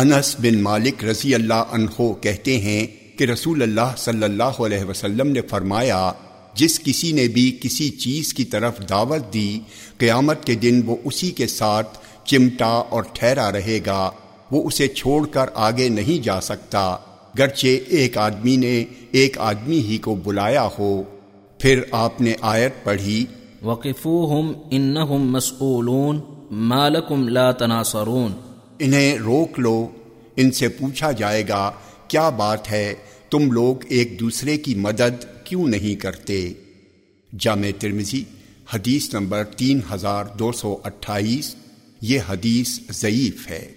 انس بن مالک رضی اللہ عنہ کہتے ہیں کہ رسول اللہ صلی اللہ علیہ وسلم نے فرمایا، جس کسی نے بھی کسی چیز کی طرف دعوت دی، قیامت کے دن وہ اسی کے ساتھ چمٹا اور ٹھہرا رہے گا، وہ اسے چھوڑ کر آگے نہیں جا سکتا، گرچہ ایک آدمی نے ایک آدمی ہی کو بلایا ہو۔ پھر آپ نے آیت پڑھی وقفوہم انہم مسئولون ما لکم لا تناصرون انہیں روک لو، ان سے پوچھا جائے گا، کیا بات ہے؟ تم لوگ ایک دوسرے کی مدد کیوں نہیں کرتے؟ جامع ترمزی حدیث نمبر تین ہزار دو سو اٹھائیس، یہ حدیث ضعیف ہے۔